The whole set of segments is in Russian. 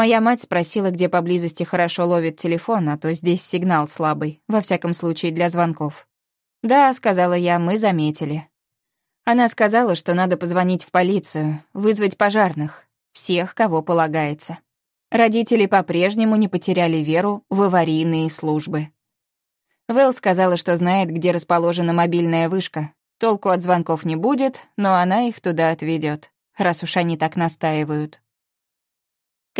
Моя мать спросила, где поблизости хорошо ловит телефон, а то здесь сигнал слабый, во всяком случае для звонков. «Да», — сказала я, — «мы заметили». Она сказала, что надо позвонить в полицию, вызвать пожарных, всех, кого полагается. Родители по-прежнему не потеряли веру в аварийные службы. Вэл сказала, что знает, где расположена мобильная вышка. Толку от звонков не будет, но она их туда отведет, раз уж они так настаивают.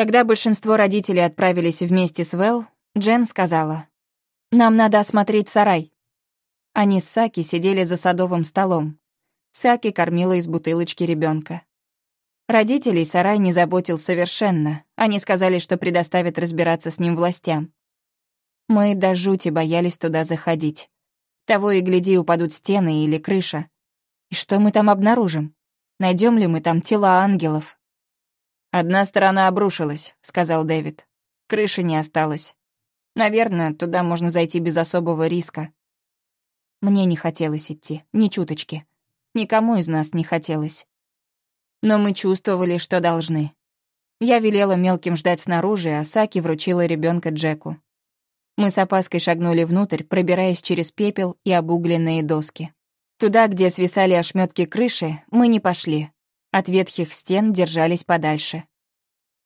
Когда большинство родителей отправились вместе с Вэл, Джен сказала, «Нам надо осмотреть сарай». Они с Саки сидели за садовым столом. Саки кормила из бутылочки ребенка. Родителей сарай не заботил совершенно. Они сказали, что предоставят разбираться с ним властям. Мы до жути боялись туда заходить. Того и гляди, упадут стены или крыша. И что мы там обнаружим? Найдем ли мы там тела ангелов? «Одна сторона обрушилась», — сказал Дэвид. «Крыши не осталось. Наверное, туда можно зайти без особого риска». Мне не хотелось идти, ни чуточки. Никому из нас не хотелось. Но мы чувствовали, что должны. Я велела мелким ждать снаружи, а Саки вручила ребенка Джеку. Мы с опаской шагнули внутрь, пробираясь через пепел и обугленные доски. Туда, где свисали ошметки крыши, мы не пошли. От ветхих стен держались подальше.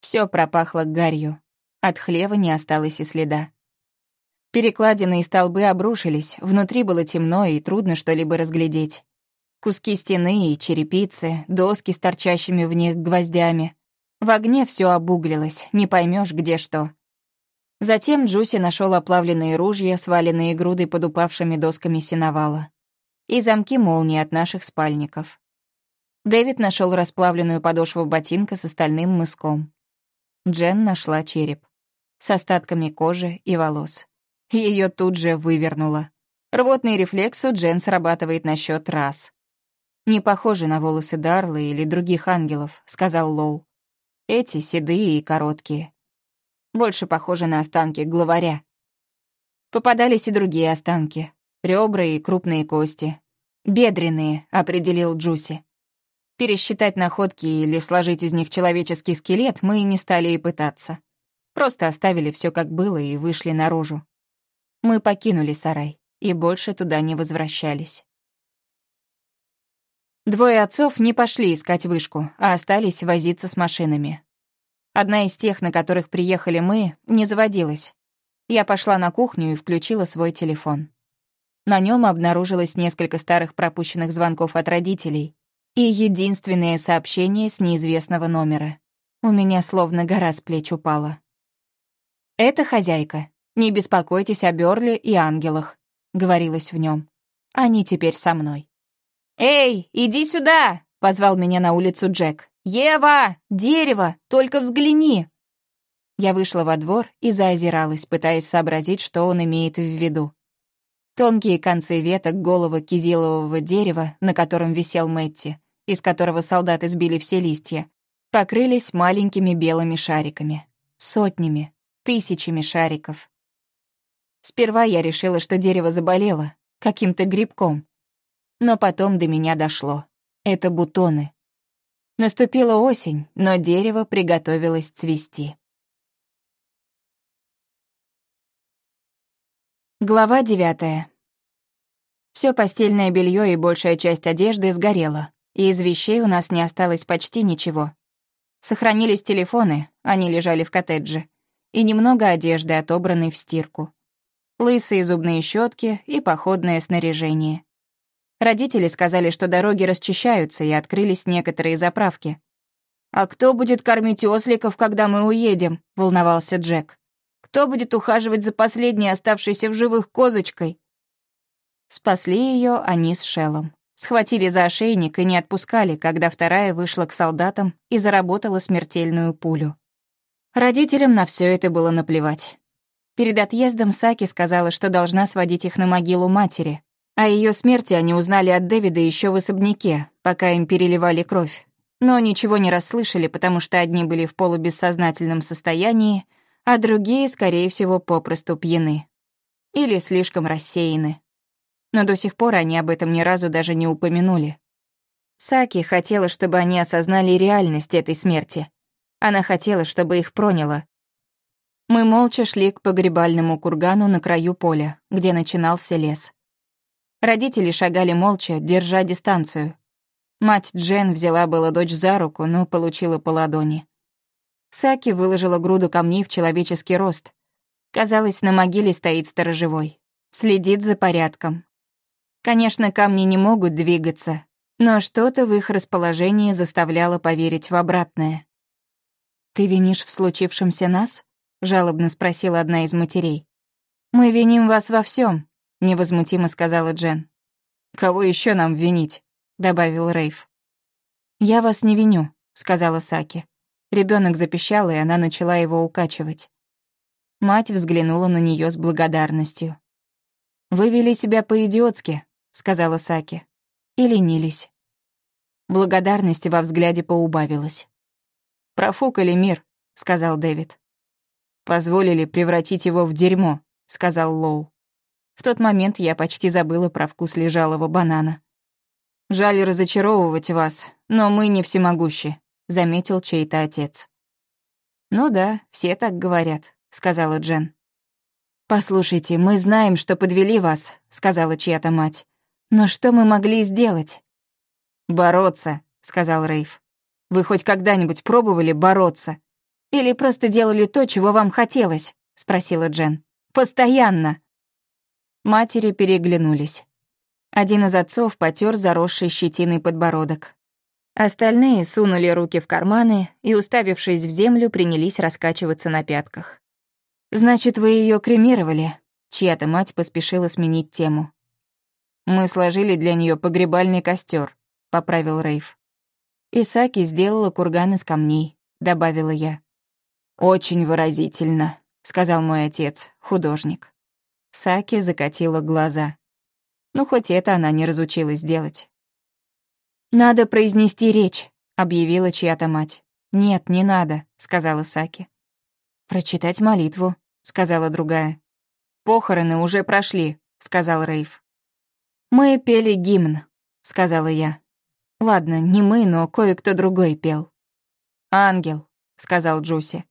Все пропахло гарью. От хлева не осталось и следа. Перекладины и столбы обрушились, внутри было темно и трудно что-либо разглядеть. Куски стены и черепицы, доски с торчащими в них гвоздями. В огне все обуглилось, не поймешь, где что. Затем Джуси нашел оплавленные ружья, сваленные грудой под упавшими досками сеновала. И замки молнии от наших спальников. Дэвид нашел расплавленную подошву ботинка с остальным мыском. Джен нашла череп с остатками кожи и волос. Ее тут же вывернуло. Рвотный рефлекс у Джен срабатывает на счет раз. «Не похожи на волосы Дарлы или других ангелов», — сказал Лоу. «Эти седые и короткие. Больше похожи на останки главаря». Попадались и другие останки. Ребра и крупные кости. «Бедренные», — определил Джуси. Пересчитать находки или сложить из них человеческий скелет мы не стали и пытаться. Просто оставили все как было и вышли наружу. Мы покинули сарай и больше туда не возвращались. Двое отцов не пошли искать вышку, а остались возиться с машинами. Одна из тех, на которых приехали мы, не заводилась. Я пошла на кухню и включила свой телефон. На нем обнаружилось несколько старых пропущенных звонков от родителей, и единственное сообщение с неизвестного номера. У меня словно гора с плеч упала. «Это хозяйка. Не беспокойтесь о Бёрли и ангелах», — говорилось в нем. «Они теперь со мной». «Эй, иди сюда!» — позвал меня на улицу Джек. «Ева! Дерево! Только взгляни!» Я вышла во двор и заозиралась, пытаясь сообразить, что он имеет в виду. Тонкие концы веток голого кизилового дерева, на котором висел Мэтти, из которого солдаты сбили все листья, покрылись маленькими белыми шариками. Сотнями, тысячами шариков. Сперва я решила, что дерево заболело, каким-то грибком. Но потом до меня дошло. Это бутоны. Наступила осень, но дерево приготовилось цвести. Глава девятая. Все постельное белье и большая часть одежды сгорело и из вещей у нас не осталось почти ничего. Сохранились телефоны, они лежали в коттедже, и немного одежды, отобранной в стирку. Лысые зубные щетки и походное снаряжение. Родители сказали, что дороги расчищаются, и открылись некоторые заправки. «А кто будет кормить осликов, когда мы уедем?» — волновался Джек. «Кто будет ухаживать за последней оставшейся в живых козочкой?» Спасли ее они с Шеллом. Схватили за ошейник и не отпускали, когда вторая вышла к солдатам и заработала смертельную пулю. Родителям на все это было наплевать. Перед отъездом Саки сказала, что должна сводить их на могилу матери. О ее смерти они узнали от Дэвида еще в особняке, пока им переливали кровь. Но ничего не расслышали, потому что одни были в полубессознательном состоянии, а другие, скорее всего, попросту пьяны. Или слишком рассеяны но до сих пор они об этом ни разу даже не упомянули. Саки хотела, чтобы они осознали реальность этой смерти. Она хотела, чтобы их проняло. Мы молча шли к погребальному кургану на краю поля, где начинался лес. Родители шагали молча, держа дистанцию. Мать Джен взяла было дочь за руку, но получила по ладони. Саки выложила груду камней в человеческий рост. Казалось, на могиле стоит сторожевой. Следит за порядком. Конечно, камни не могут двигаться, но что-то в их расположении заставляло поверить в обратное. «Ты винишь в случившемся нас?» — жалобно спросила одна из матерей. «Мы виним вас во всем, невозмутимо сказала Джен. «Кого еще нам винить?» — добавил Рейв. «Я вас не виню», — сказала Саки. Ребенок запищал, и она начала его укачивать. Мать взглянула на нее с благодарностью. «Вы вели себя по-идиотски», — сказала Саки. «И ленились». Благодарности во взгляде поубавилась. «Профукали мир», — сказал Дэвид. «Позволили превратить его в дерьмо», — сказал Лоу. В тот момент я почти забыла про вкус лежалого банана. «Жаль разочаровывать вас, но мы не всемогущи», — заметил чей-то отец. «Ну да, все так говорят», — сказала Джен. «Послушайте, мы знаем, что подвели вас», — сказала чья-то мать. «Но что мы могли сделать?» «Бороться», — сказал Рейв. «Вы хоть когда-нибудь пробовали бороться? Или просто делали то, чего вам хотелось?» — спросила Джен. «Постоянно». Матери переглянулись. Один из отцов потер заросший щетиной подбородок. Остальные сунули руки в карманы и, уставившись в землю, принялись раскачиваться на пятках. «Значит, вы ее кремировали?» Чья-то мать поспешила сменить тему. «Мы сложили для нее погребальный костер, поправил Рейв. «Исаки сделала курган из камней», — добавила я. «Очень выразительно», — сказал мой отец, художник. Саки закатила глаза. Ну, хоть это она не разучилась делать. «Надо произнести речь», — объявила чья-то мать. «Нет, не надо», — сказала Саки. «Прочитать молитву», — сказала другая. «Похороны уже прошли», — сказал Рейв. «Мы пели гимн», — сказала я. «Ладно, не мы, но кое-кто другой пел». «Ангел», — сказал Джуси.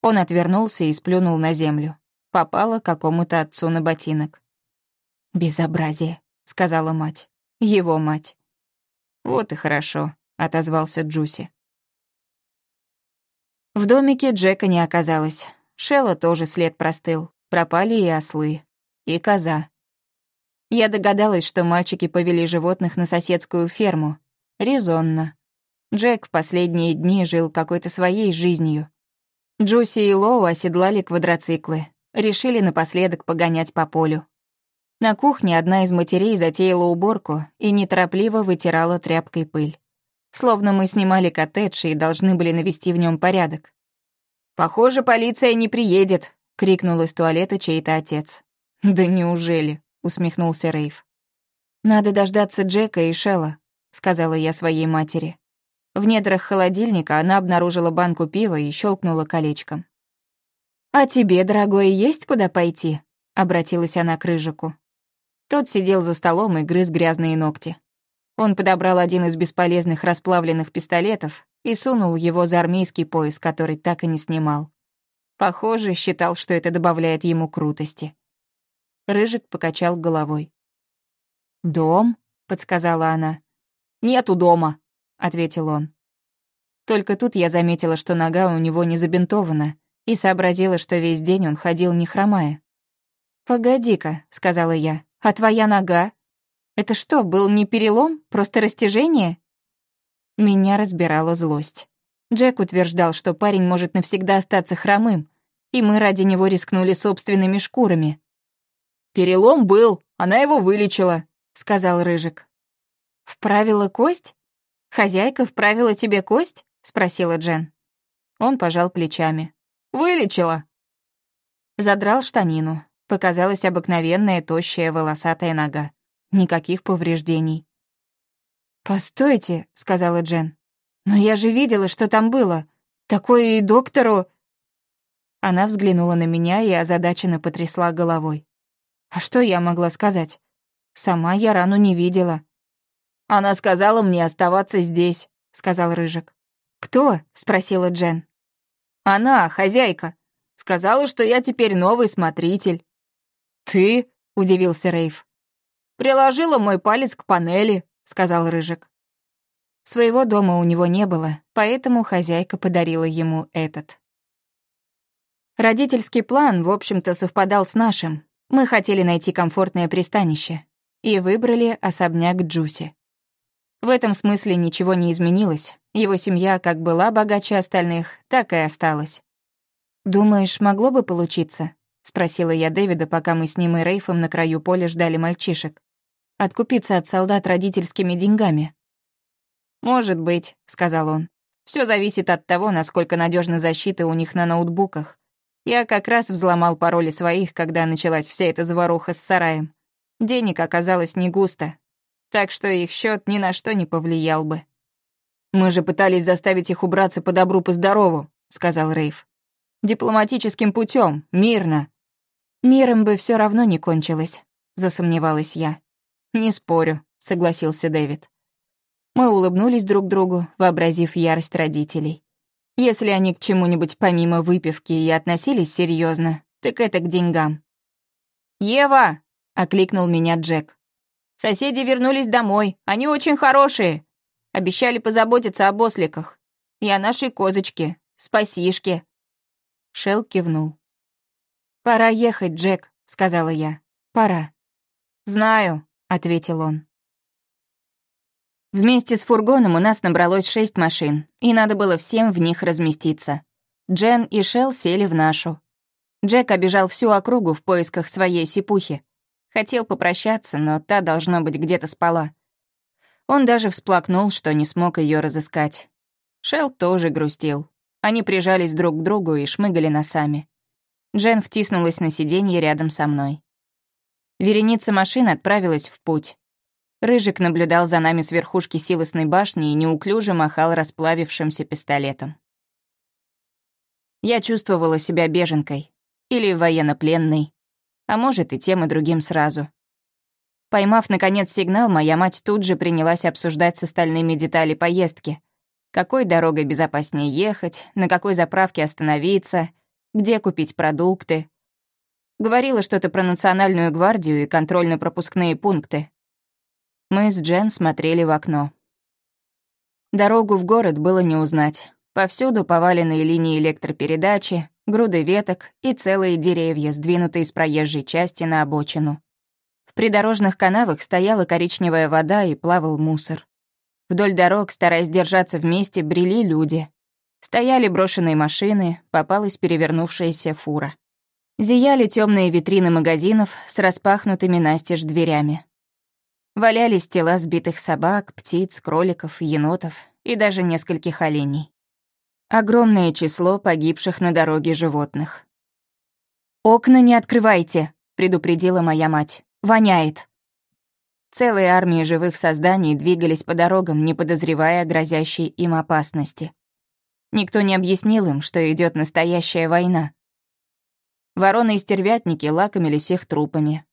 Он отвернулся и сплюнул на землю. Попало какому-то отцу на ботинок. «Безобразие», — сказала мать. Его мать. «Вот и хорошо», — отозвался Джуси. В домике Джека не оказалось. Шелла тоже след простыл. Пропали и ослы. И коза. Я догадалась, что мальчики повели животных на соседскую ферму. Резонно. Джек в последние дни жил какой-то своей жизнью. Джуси и Лоу оседлали квадроциклы. Решили напоследок погонять по полю. На кухне одна из матерей затеяла уборку и неторопливо вытирала тряпкой пыль. Словно мы снимали коттедж и должны были навести в нем порядок. «Похоже, полиция не приедет», — крикнул из туалета чей-то отец. «Да неужели?» — усмехнулся Рейв. «Надо дождаться Джека и Шелла», — сказала я своей матери. В недрах холодильника она обнаружила банку пива и щелкнула колечком. «А тебе, дорогой, есть куда пойти?» — обратилась она к Рыжику. Тот сидел за столом и грыз грязные ногти. Он подобрал один из бесполезных расплавленных пистолетов и сунул его за армейский пояс, который так и не снимал. Похоже, считал, что это добавляет ему крутости. Рыжик покачал головой. «Дом?» — подсказала она. «Нету дома», — ответил он. Только тут я заметила, что нога у него не забинтована, и сообразила, что весь день он ходил не хромая. «Погоди-ка», — сказала я, а твоя нога? Это что, был не перелом, просто растяжение? Меня разбирала злость. Джек утверждал, что парень может навсегда остаться хромым, и мы ради него рискнули собственными шкурами. «Перелом был, она его вылечила», — сказал Рыжик. «Вправила кость? Хозяйка вправила тебе кость?» — спросила Джен. Он пожал плечами. «Вылечила». Задрал штанину, Показалась обыкновенная тощая волосатая нога. Никаких повреждений. «Постойте», — сказала Джен. «Но я же видела, что там было. Такое и доктору...» Она взглянула на меня и озадаченно потрясла головой. «А что я могла сказать? Сама я рану не видела». «Она сказала мне оставаться здесь», — сказал Рыжик. «Кто?» — спросила Джен. Она, хозяйка. Сказала, что я теперь новый смотритель». «Ты?» — удивился Рейв. «Приложила мой палец к панели», — сказал Рыжик. Своего дома у него не было, поэтому хозяйка подарила ему этот. Родительский план, в общем-то, совпадал с нашим. Мы хотели найти комфортное пристанище и выбрали особняк Джуси. В этом смысле ничего не изменилось. Его семья как была богаче остальных, так и осталась. «Думаешь, могло бы получиться?» — спросила я Дэвида, пока мы с ним и Рейфом на краю поля ждали мальчишек. «Откупиться от солдат родительскими деньгами». «Может быть», — сказал он. Все зависит от того, насколько надежна защита у них на ноутбуках. Я как раз взломал пароли своих, когда началась вся эта заваруха с сараем. Денег оказалось не густо, так что их счет ни на что не повлиял бы. «Мы же пытались заставить их убраться по добру, по здорову», — сказал Рейв. «Дипломатическим путем, мирно». «Миром бы все равно не кончилось», — засомневалась я. «Не спорю», — согласился Дэвид. Мы улыбнулись друг другу, вообразив ярость родителей. Если они к чему-нибудь помимо выпивки и относились серьезно, так это к деньгам. «Ева!» — окликнул меня Джек. «Соседи вернулись домой, они очень хорошие. Обещали позаботиться об осликах. И о нашей козочке, спасишке». Шел кивнул. «Пора ехать, Джек», — сказала я. «Пора». «Знаю», — ответил он. Вместе с фургоном у нас набралось шесть машин, и надо было всем в них разместиться. Джен и Шел сели в нашу. Джек обежал всю округу в поисках своей сипухи. Хотел попрощаться, но та, должно быть, где-то спала. Он даже всплакнул, что не смог ее разыскать. Шел тоже грустил. Они прижались друг к другу и шмыгали носами. Джен втиснулась на сиденье рядом со мной. Вереница машин отправилась в путь. Рыжик наблюдал за нами с верхушки силосной башни и неуклюже махал расплавившимся пистолетом. Я чувствовала себя беженкой или военнопленной, а может и тем и другим сразу. Поймав, наконец, сигнал, моя мать тут же принялась обсуждать с остальными детали поездки. Какой дорогой безопаснее ехать, на какой заправке остановиться, где купить продукты. Говорила что-то про национальную гвардию и контрольно-пропускные пункты. Мы с Джен смотрели в окно. Дорогу в город было не узнать. Повсюду поваленные линии электропередачи, груды веток и целые деревья, сдвинутые с проезжей части на обочину. В придорожных канавах стояла коричневая вода и плавал мусор. Вдоль дорог, стараясь держаться вместе, брели люди. Стояли брошенные машины, попалась перевернувшаяся фура. Зияли темные витрины магазинов с распахнутыми настежь дверями. Валялись тела сбитых собак, птиц, кроликов, енотов и даже нескольких оленей. Огромное число погибших на дороге животных. «Окна не открывайте», — предупредила моя мать. «Воняет». Целые армии живых созданий двигались по дорогам, не подозревая о грозящей им опасности. Никто не объяснил им, что идет настоящая война. Вороны и стервятники лакомились их трупами,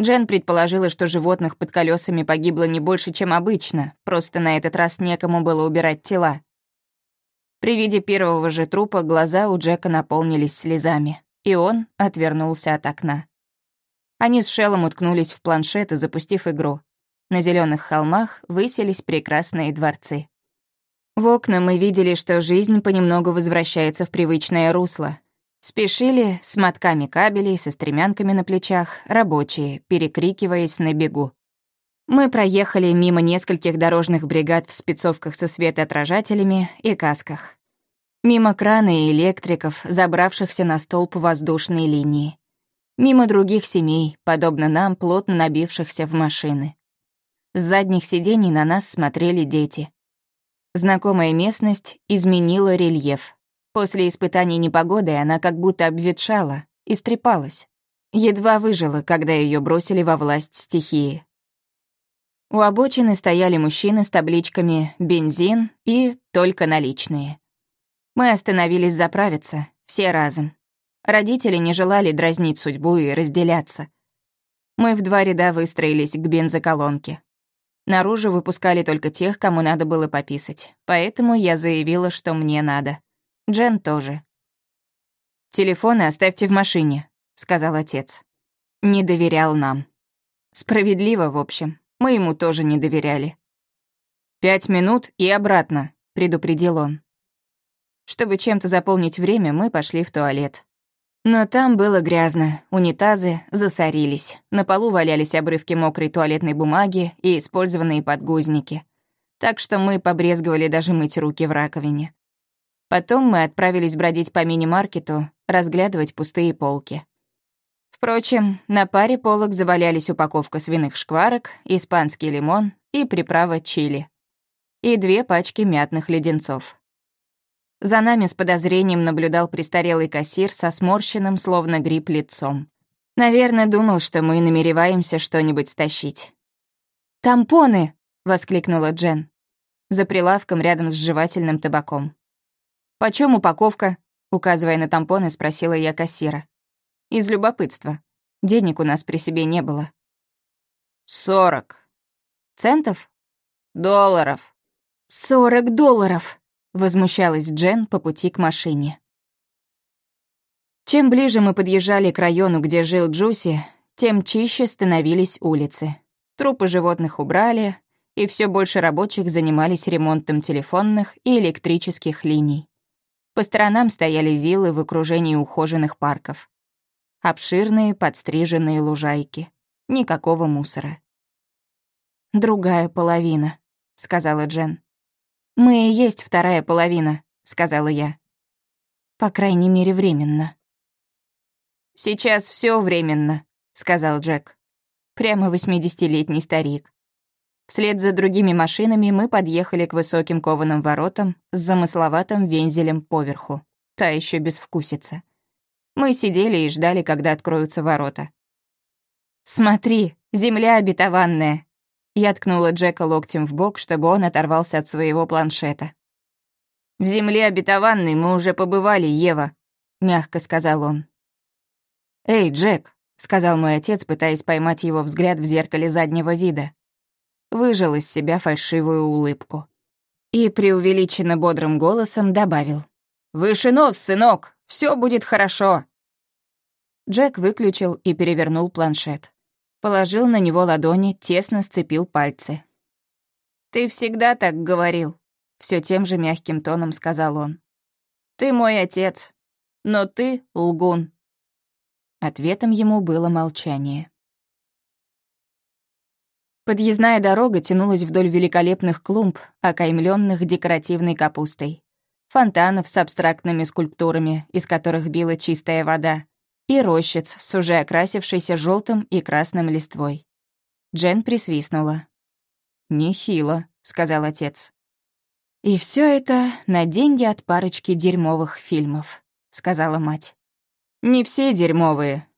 Джен предположила, что животных под колесами погибло не больше, чем обычно, просто на этот раз некому было убирать тела. При виде первого же трупа глаза у Джека наполнились слезами, и он отвернулся от окна. Они с Шеллом уткнулись в планшет, запустив игру. На зеленых холмах высились прекрасные дворцы. В окна мы видели, что жизнь понемногу возвращается в привычное русло, Спешили с мотками кабелей, со стремянками на плечах, рабочие, перекрикиваясь на бегу. Мы проехали мимо нескольких дорожных бригад в спецовках со светоотражателями и касках. Мимо крана и электриков, забравшихся на столб воздушной линии. Мимо других семей, подобно нам, плотно набившихся в машины. С задних сидений на нас смотрели дети. Знакомая местность изменила рельеф, После испытаний непогодой она как будто обветшала, истрепалась. Едва выжила, когда ее бросили во власть стихии. У обочины стояли мужчины с табличками «Бензин» и «Только наличные». Мы остановились заправиться, все разом. Родители не желали дразнить судьбу и разделяться. Мы в два ряда выстроились к бензоколонке. Наружу выпускали только тех, кому надо было пописать, поэтому я заявила, что мне надо. Джен тоже. «Телефоны оставьте в машине», — сказал отец. Не доверял нам. Справедливо, в общем. Мы ему тоже не доверяли. «Пять минут и обратно», — предупредил он. Чтобы чем-то заполнить время, мы пошли в туалет. Но там было грязно, унитазы засорились, на полу валялись обрывки мокрой туалетной бумаги и использованные подгузники. Так что мы побрезговали даже мыть руки в раковине. Потом мы отправились бродить по мини-маркету, разглядывать пустые полки. Впрочем, на паре полок завалялись упаковка свиных шкварок, испанский лимон и приправа чили. И две пачки мятных леденцов. За нами с подозрением наблюдал престарелый кассир со сморщенным, словно гриб, лицом. Наверное, думал, что мы намереваемся что-нибудь стащить. «Тампоны!» — воскликнула Джен. За прилавком рядом с жевательным табаком. «Почем упаковка?» — указывая на тампоны, спросила я кассира. Из любопытства. Денег у нас при себе не было. «Сорок». «Центов?» «Долларов». «Сорок долларов!» Возмущалась Джен по пути к машине. Чем ближе мы подъезжали к району, где жил Джуси, тем чище становились улицы. Трупы животных убрали, и все больше рабочих занимались ремонтом телефонных и электрических линий. По сторонам стояли виллы в окружении ухоженных парков. Обширные подстриженные лужайки. Никакого мусора. «Другая половина», — сказала Джен. «Мы и есть вторая половина», — сказала я. «По крайней мере, временно». «Сейчас все временно», — сказал Джек. Прямо восьмидесятилетний старик. Вслед за другими машинами мы подъехали к высоким кованым воротам с замысловатым вензелем поверху. Та еще безвкусица. Мы сидели и ждали, когда откроются ворота. «Смотри, земля обетованная!» Я ткнула Джека локтем в бок, чтобы он оторвался от своего планшета. «В земле обетованной мы уже побывали, Ева», — мягко сказал он. «Эй, Джек», — сказал мой отец, пытаясь поймать его взгляд в зеркале заднего вида. Выжил из себя фальшивую улыбку. И преувеличенно бодрым голосом добавил. «Выше нос, сынок, все будет хорошо». Джек выключил и перевернул планшет. Положил на него ладони, тесно сцепил пальцы. «Ты всегда так говорил», — все тем же мягким тоном сказал он. «Ты мой отец, но ты лгун». Ответом ему было молчание. Подъездная дорога тянулась вдоль великолепных клумб, окаймленных декоративной капустой. Фонтанов с абстрактными скульптурами, из которых била чистая вода, и рощиц с уже окрасившейся желтым и красным листвой. Джен присвистнула. «Нехило», — сказал отец. «И все это на деньги от парочки дерьмовых фильмов», — сказала мать. «Не все дерьмовые».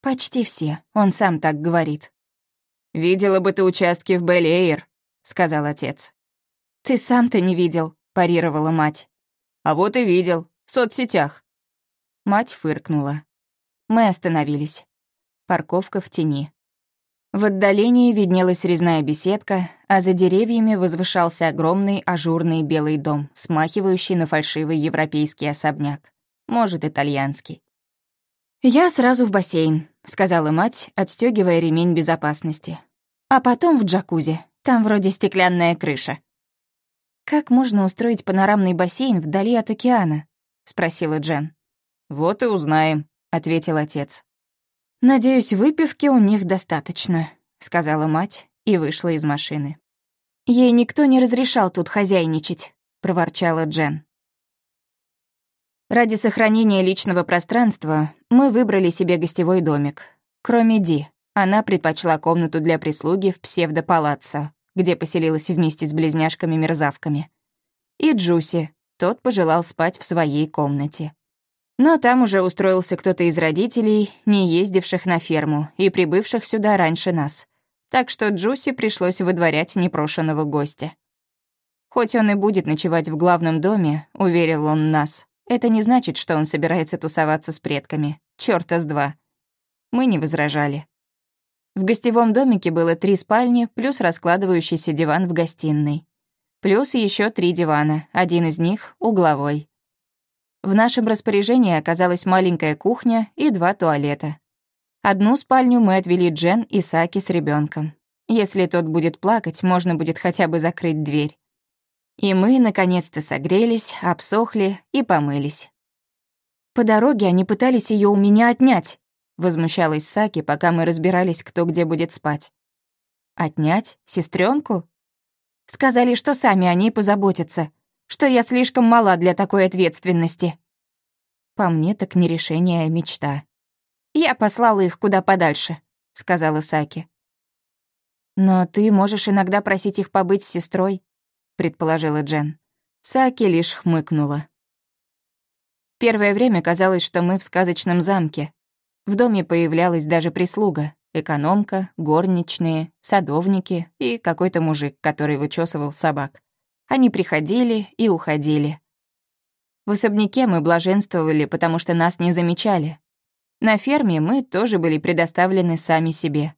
«Почти все, он сам так говорит». «Видела бы ты участки в Беллеер», — сказал отец. «Ты сам-то не видел», — парировала мать. «А вот и видел, в соцсетях». Мать фыркнула. Мы остановились. Парковка в тени. В отдалении виднелась резная беседка, а за деревьями возвышался огромный ажурный белый дом, смахивающий на фальшивый европейский особняк. Может, итальянский. «Я сразу в бассейн», — сказала мать, отстегивая ремень безопасности. «А потом в джакузи. Там вроде стеклянная крыша». «Как можно устроить панорамный бассейн вдали от океана?» — спросила Джен. «Вот и узнаем», ответил отец. «Надеюсь, выпивки у них достаточно», — сказала мать и вышла из машины. «Ей никто не разрешал тут хозяйничать», — проворчала Джен. Ради сохранения личного пространства мы выбрали себе гостевой домик. Кроме Ди, она предпочла комнату для прислуги в псевдопалаццо, где поселилась вместе с близняшками-мерзавками. И Джуси, тот пожелал спать в своей комнате. Но там уже устроился кто-то из родителей, не ездивших на ферму и прибывших сюда раньше нас. Так что Джуси пришлось выдворять непрошенного гостя. Хоть он и будет ночевать в главном доме, уверил он нас, это не значит, что он собирается тусоваться с предками. Чёрта с два. Мы не возражали. В гостевом домике было три спальни, плюс раскладывающийся диван в гостиной. Плюс еще три дивана, один из них — угловой. В нашем распоряжении оказалась маленькая кухня и два туалета. Одну спальню мы отвели Джен и Саки с ребенком. Если тот будет плакать, можно будет хотя бы закрыть дверь. И мы, наконец-то, согрелись, обсохли и помылись. По дороге они пытались ее у меня отнять, возмущалась Саки, пока мы разбирались, кто где будет спать. Отнять? сестренку? Сказали, что сами о ней позаботятся, что я слишком мала для такой ответственности. По мне так не решение, а мечта. Я послала их куда подальше, сказала Саки. Но ты можешь иногда просить их побыть с сестрой, предположила Джен. Саки лишь хмыкнула. Первое время казалось, что мы в сказочном замке. В доме появлялась даже прислуга, экономка, горничные, садовники и какой-то мужик, который вычесывал собак. Они приходили и уходили. В особняке мы блаженствовали, потому что нас не замечали. На ферме мы тоже были предоставлены сами себе.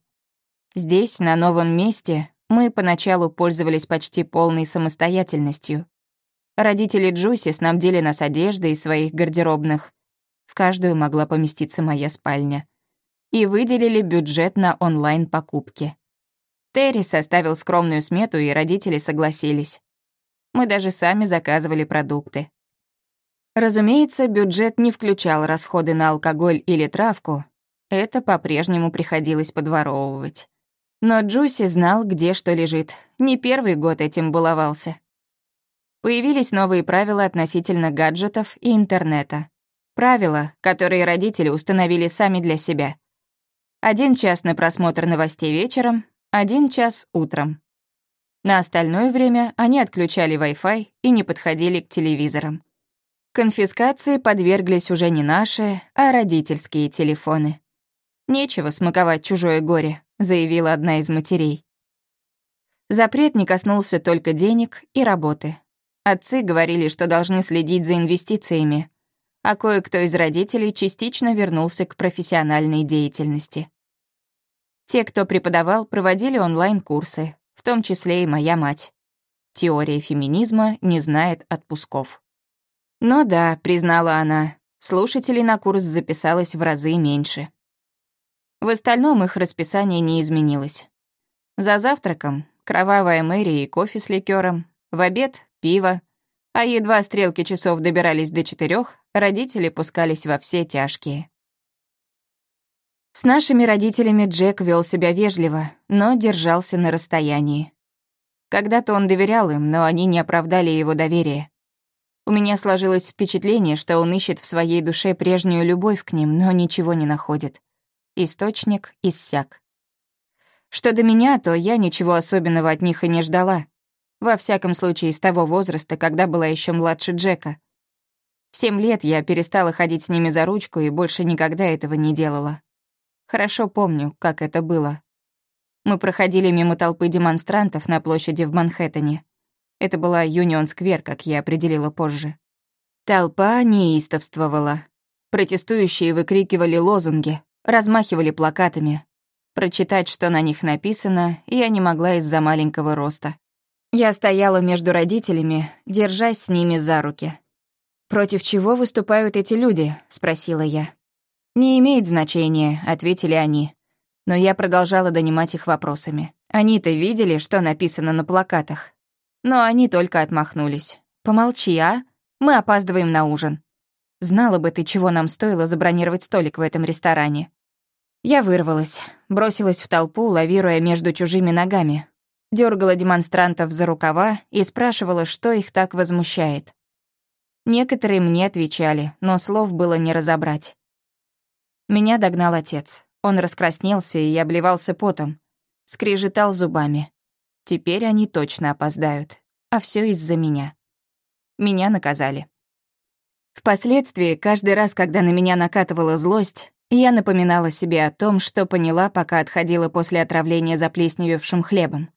Здесь, на новом месте, мы поначалу пользовались почти полной самостоятельностью. Родители Джуси снабдили нас одеждой из своих гардеробных. В каждую могла поместиться моя спальня. И выделили бюджет на онлайн-покупки. Терри составил скромную смету, и родители согласились. Мы даже сами заказывали продукты. Разумеется, бюджет не включал расходы на алкоголь или травку. Это по-прежнему приходилось подворовывать. Но Джуси знал, где что лежит. Не первый год этим баловался. Появились новые правила относительно гаджетов и интернета. Правила, которые родители установили сами для себя. Один час на просмотр новостей вечером, один час утром. На остальное время они отключали Wi-Fi и не подходили к телевизорам. Конфискации подверглись уже не наши, а родительские телефоны. «Нечего смаковать чужое горе», — заявила одна из матерей. Запрет не коснулся только денег и работы. Отцы говорили, что должны следить за инвестициями, а кое-кто из родителей частично вернулся к профессиональной деятельности. Те, кто преподавал, проводили онлайн-курсы, в том числе и моя мать. Теория феминизма не знает отпусков. Но да, признала она, слушателей на курс записалось в разы меньше. В остальном их расписание не изменилось. За завтраком — кровавая Мэри и кофе с ликером, в обед пиво, а едва стрелки часов добирались до четырех, родители пускались во все тяжкие. С нашими родителями Джек вел себя вежливо, но держался на расстоянии. Когда-то он доверял им, но они не оправдали его доверие. У меня сложилось впечатление, что он ищет в своей душе прежнюю любовь к ним, но ничего не находит. Источник иссяк. Что до меня, то я ничего особенного от них и не ждала. Во всяком случае, с того возраста, когда была еще младше Джека. В семь лет я перестала ходить с ними за ручку и больше никогда этого не делала. Хорошо помню, как это было. Мы проходили мимо толпы демонстрантов на площади в Манхэттене. Это была Юнион-сквер, как я определила позже. Толпа неистовствовала. Протестующие выкрикивали лозунги, размахивали плакатами. Прочитать, что на них написано, я не могла из-за маленького роста. Я стояла между родителями, держась с ними за руки. «Против чего выступают эти люди?» — спросила я. «Не имеет значения», — ответили они. Но я продолжала донимать их вопросами. Они-то видели, что написано на плакатах. Но они только отмахнулись. «Помолчи, а? Мы опаздываем на ужин». Знала бы ты, чего нам стоило забронировать столик в этом ресторане. Я вырвалась, бросилась в толпу, лавируя между чужими ногами, дергала демонстрантов за рукава и спрашивала, что их так возмущает. Некоторые мне отвечали, но слов было не разобрать. Меня догнал отец. Он раскраснелся и обливался потом. Скрежетал зубами. Теперь они точно опоздают. А все из-за меня. Меня наказали. Впоследствии, каждый раз, когда на меня накатывала злость, я напоминала себе о том, что поняла, пока отходила после отравления заплесневевшим хлебом.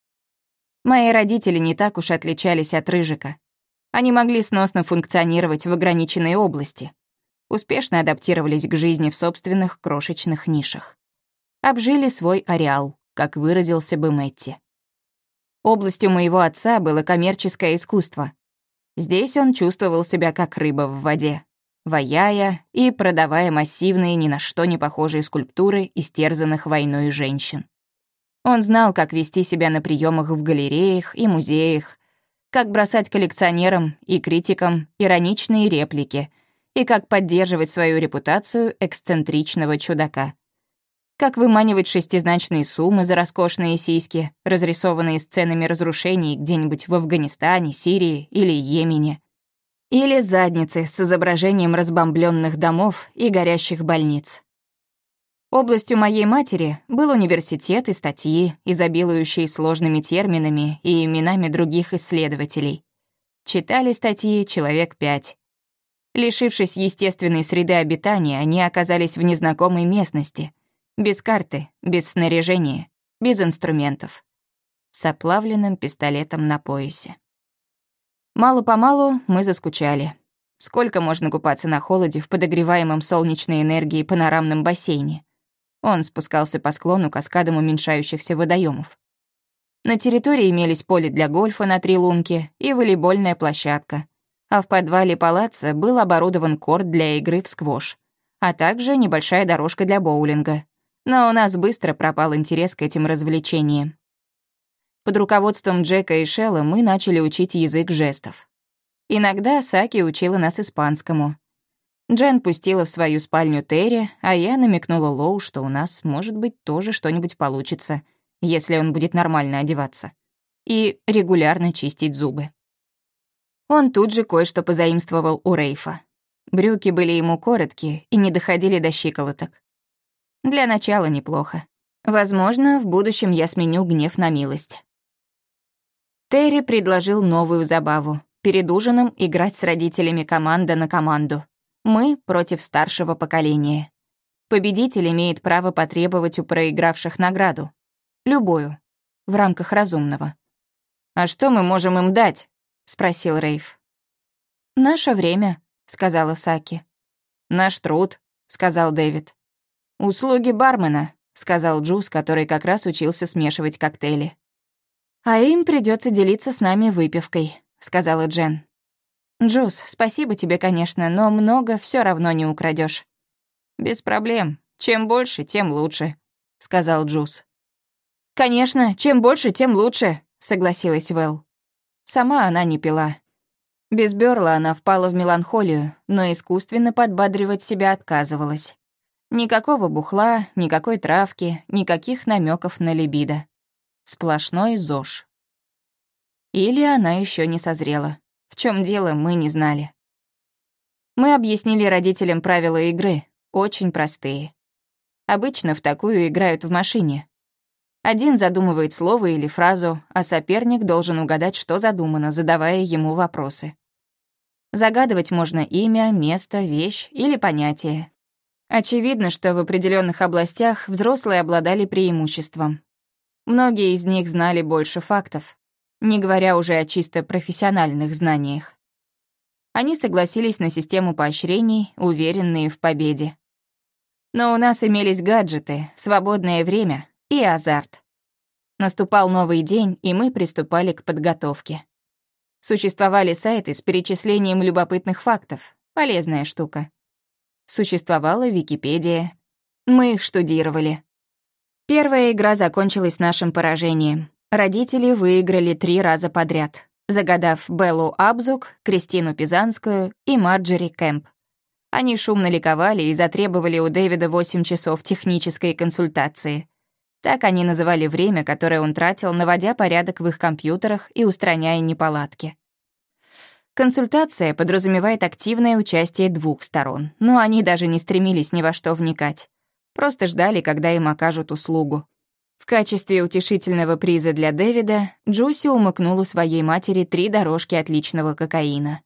Мои родители не так уж отличались от Рыжика. Они могли сносно функционировать в ограниченной области. Успешно адаптировались к жизни в собственных крошечных нишах. Обжили свой ареал, как выразился бы Мэтти. Областью моего отца было коммерческое искусство. Здесь он чувствовал себя как рыба в воде. Ваяя и продавая массивные, ни на что не похожие скульптуры истерзанных войной женщин. Он знал, как вести себя на приемах в галереях и музеях, как бросать коллекционерам и критикам ироничные реплики и как поддерживать свою репутацию эксцентричного чудака. Как выманивать шестизначные суммы за роскошные сиськи, разрисованные сценами разрушений где-нибудь в Афганистане, Сирии или Йемене. Или задницы с изображением разбомбленных домов и горящих больниц. Областью моей матери был университет и статьи, изобилующие сложными терминами и именами других исследователей. Читали статьи человек пять. Лишившись естественной среды обитания, они оказались в незнакомой местности, без карты, без снаряжения, без инструментов, с оплавленным пистолетом на поясе. Мало-помалу мы заскучали. Сколько можно купаться на холоде в подогреваемом солнечной энергией панорамном бассейне? Он спускался по склону каскадом уменьшающихся водоемов. На территории имелись поле для гольфа на три лунки и волейбольная площадка, а в подвале палаца был оборудован корт для игры в сквош, а также небольшая дорожка для боулинга. Но у нас быстро пропал интерес к этим развлечениям. Под руководством Джека и Шелла мы начали учить язык жестов. Иногда Саки учила нас испанскому, Джен пустила в свою спальню Терри, а я намекнула Лоу, что у нас, может быть, тоже что-нибудь получится, если он будет нормально одеваться. И регулярно чистить зубы. Он тут же кое-что позаимствовал у Рейфа. Брюки были ему короткие и не доходили до щиколоток. Для начала неплохо. Возможно, в будущем я сменю гнев на милость. Терри предложил новую забаву — перед ужином играть с родителями команда на команду. Мы против старшего поколения. Победитель имеет право потребовать у проигравших награду. Любую. В рамках разумного. «А что мы можем им дать?» — спросил Рейв. «Наше время», — сказала Саки. «Наш труд», — сказал Дэвид. «Услуги бармена», — сказал Джуз, который как раз учился смешивать коктейли. «А им придется делиться с нами выпивкой», — сказала Джен. «Джуз, спасибо тебе, конечно, но много все равно не украдешь. «Без проблем. Чем больше, тем лучше», — сказал Джуз. «Конечно, чем больше, тем лучше», — согласилась Вэл. Сама она не пила. Без Бёрла она впала в меланхолию, но искусственно подбадривать себя отказывалась. Никакого бухла, никакой травки, никаких намеков на либидо. Сплошной ЗОЖ. Или она еще не созрела. В чем дело, мы не знали. Мы объяснили родителям правила игры, очень простые. Обычно в такую играют в машине. Один задумывает слово или фразу, а соперник должен угадать, что задумано, задавая ему вопросы. Загадывать можно имя, место, вещь или понятие. Очевидно, что в определенных областях взрослые обладали преимуществом. Многие из них знали больше фактов, не говоря уже о чисто профессиональных знаниях. Они согласились на систему поощрений, уверенные в победе. Но у нас имелись гаджеты, свободное время и азарт. Наступал новый день, и мы приступали к подготовке. Существовали сайты с перечислением любопытных фактов, полезная штука. Существовала Википедия. Мы их штудировали. Первая игра закончилась нашим поражением. Родители выиграли три раза подряд, загадав Беллу Абзук, Кристину Пизанскую и Марджери Кэмп. Они шумно ликовали и затребовали у Дэвида 8 часов технической консультации. Так они называли время, которое он тратил, наводя порядок в их компьютерах и устраняя неполадки. Консультация подразумевает активное участие двух сторон, но они даже не стремились ни во что вникать. Просто ждали, когда им окажут услугу. В качестве утешительного приза для Дэвида Джуси умыкнул у своей матери три дорожки отличного кокаина.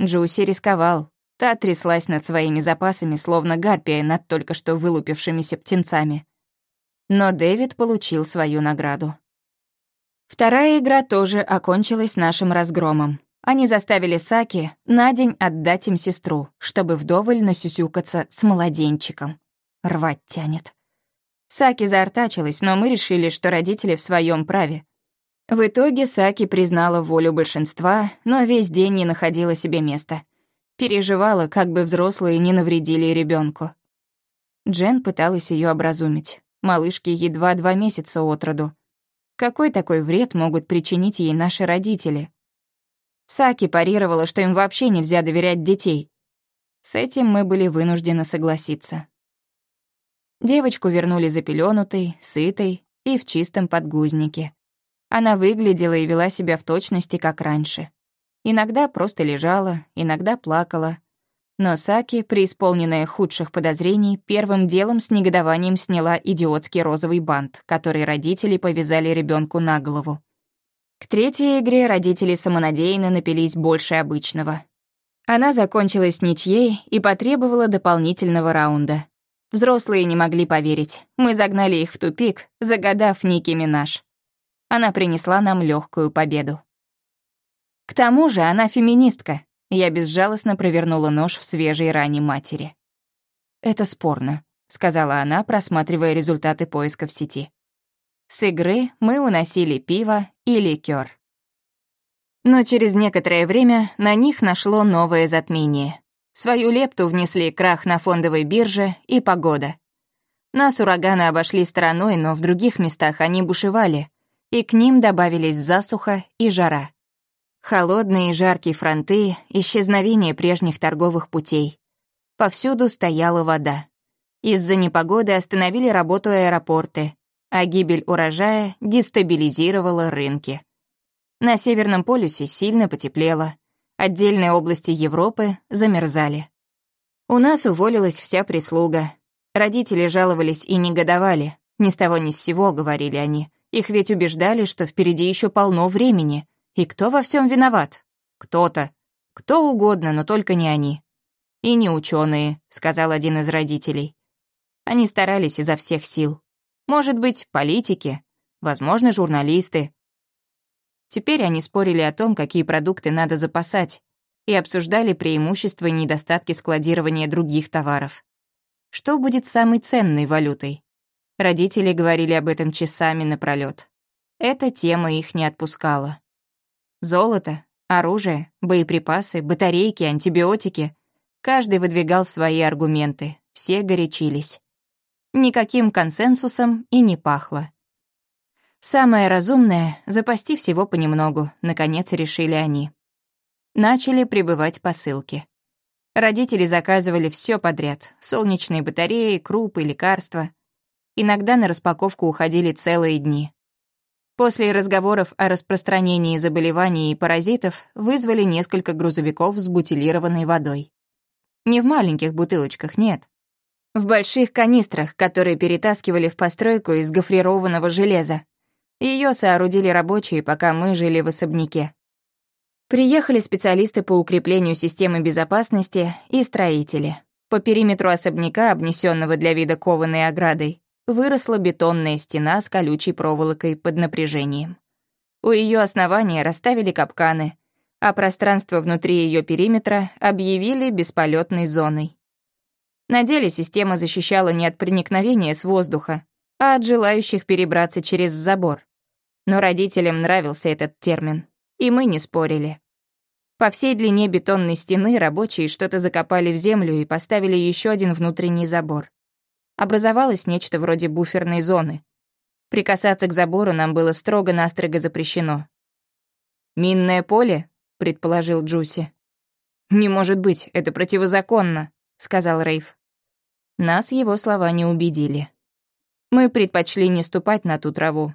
Джуси рисковал. Та тряслась над своими запасами, словно гарпия над только что вылупившимися птенцами. Но Дэвид получил свою награду. Вторая игра тоже окончилась нашим разгромом. Они заставили Саки на день отдать им сестру, чтобы вдоволь насюсюкаться с младенчиком. Рвать тянет. Саки заортачилась, но мы решили, что родители в своем праве. В итоге Саки признала волю большинства, но весь день не находила себе места. Переживала, как бы взрослые не навредили ребенку. Джен пыталась ее образумить. Малышке едва два месяца от роду. Какой такой вред могут причинить ей наши родители? Саки парировала, что им вообще нельзя доверять детей. С этим мы были вынуждены согласиться. Девочку вернули запеленутой, сытой и в чистом подгузнике. Она выглядела и вела себя в точности, как раньше. Иногда просто лежала, иногда плакала. Но Саки, преисполненная худших подозрений, первым делом с негодованием сняла идиотский розовый бант, который родители повязали ребенку на голову. К третьей игре родители самонадеянно напились больше обычного. Она закончилась ничьей и потребовала дополнительного раунда. Взрослые не могли поверить. Мы загнали их в тупик, загадав Ники Минаж. Она принесла нам легкую победу. К тому же она феминистка. Я безжалостно провернула нож в свежей ране матери. «Это спорно», — сказала она, просматривая результаты поиска в сети. С игры мы уносили пиво и ликер. Но через некоторое время на них нашло новое затмение. Свою лепту внесли крах на фондовой бирже и погода. Нас ураганы обошли стороной, но в других местах они бушевали, и к ним добавились засуха и жара. Холодные и жаркие фронты, исчезновение прежних торговых путей. Повсюду стояла вода. Из-за непогоды остановили работу аэропорты, а гибель урожая дестабилизировала рынки. На Северном полюсе сильно потеплело, отдельные области Европы замерзали. У нас уволилась вся прислуга. Родители жаловались и негодовали, ни с того ни с сего, говорили они. Их ведь убеждали, что впереди еще полно времени — и кто во всем виноват? Кто-то. Кто угодно, но только не они. И не ученые, сказал один из родителей. Они старались изо всех сил. Может быть, политики, возможно, журналисты. Теперь они спорили о том, какие продукты надо запасать, и обсуждали преимущества и недостатки складирования других товаров. Что будет самой ценной валютой? Родители говорили об этом часами напролёт. Эта тема их не отпускала. Золото, оружие, боеприпасы, батарейки, антибиотики. Каждый выдвигал свои аргументы, все горячились. Никаким консенсусом и не пахло. Самое разумное — запасти всего понемногу, наконец решили они. Начали прибывать посылки. Родители заказывали все подряд — солнечные батареи, крупы, лекарства. Иногда на распаковку уходили целые дни. После разговоров о распространении заболеваний и паразитов вызвали несколько грузовиков с бутилированной водой. Не в маленьких бутылочках, нет. В больших канистрах, которые перетаскивали в постройку из гофрированного железа. Ее соорудили рабочие, пока мы жили в особняке. Приехали специалисты по укреплению системы безопасности и строители. По периметру особняка, обнесенного для вида кованой оградой, выросла бетонная стена с колючей проволокой под напряжением. У ее основания расставили капканы, а пространство внутри ее периметра объявили бесполетной зоной. На деле система защищала не от проникновения с воздуха, а от желающих перебраться через забор. Но родителям нравился этот термин, и мы не спорили. По всей длине бетонной стены рабочие что-то закопали в землю и поставили еще один внутренний забор образовалось нечто вроде буферной зоны. Прикасаться к забору нам было строго-настрого запрещено. «Минное поле?» — предположил Джуси. «Не может быть, это противозаконно», — сказал Рейв. Нас его слова не убедили. Мы предпочли не ступать на ту траву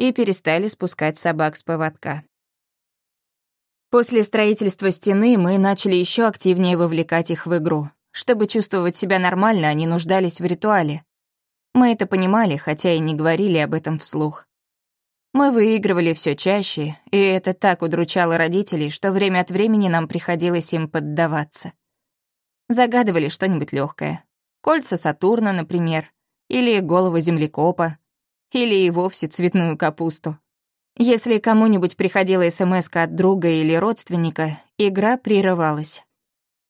и перестали спускать собак с поводка. После строительства стены мы начали еще активнее вовлекать их в игру. Чтобы чувствовать себя нормально, они нуждались в ритуале. Мы это понимали, хотя и не говорили об этом вслух. Мы выигрывали все чаще, и это так удручало родителей, что время от времени нам приходилось им поддаваться. Загадывали что-нибудь легкое. Кольца Сатурна, например, или голову землекопа, или и вовсе цветную капусту. Если кому-нибудь приходила смс от друга или родственника, игра прерывалась.